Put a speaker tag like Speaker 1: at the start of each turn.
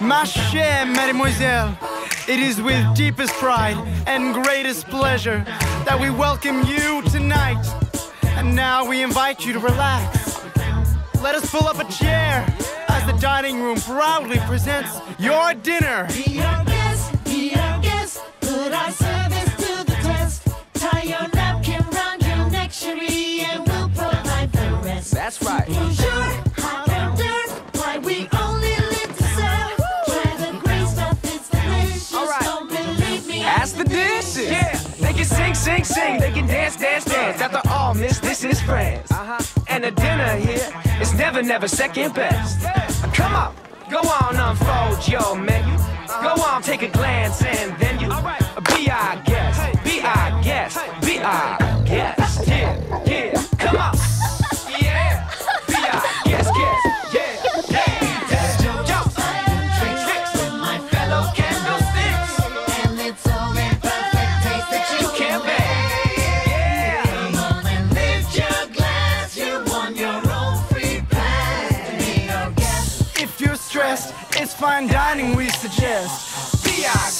Speaker 1: Ma chère mademoiselle, it is with deepest pride and greatest pleasure that we welcome you tonight. And now we invite you to relax. Let us pull up a chair as the dining room proudly presents your dinner.
Speaker 2: Be our guest, be our guest, put our service to the test. Tie your napkin round your neck, cherie, and we'll provide the rest.
Speaker 3: That's right.
Speaker 2: Bonjour,
Speaker 3: Ask the dishes. Yeah, they can sing, sing, sing. They can dance, dance, dance. After all, miss, this is France. Uh-huh. And the dinner here is never, never second best. Come on, go on, unfold your menu. Go on, take a glance, and then you be our guest. Be our guest. Be our guest.
Speaker 1: If you're stressed, it's fine dining we suggest.
Speaker 3: Our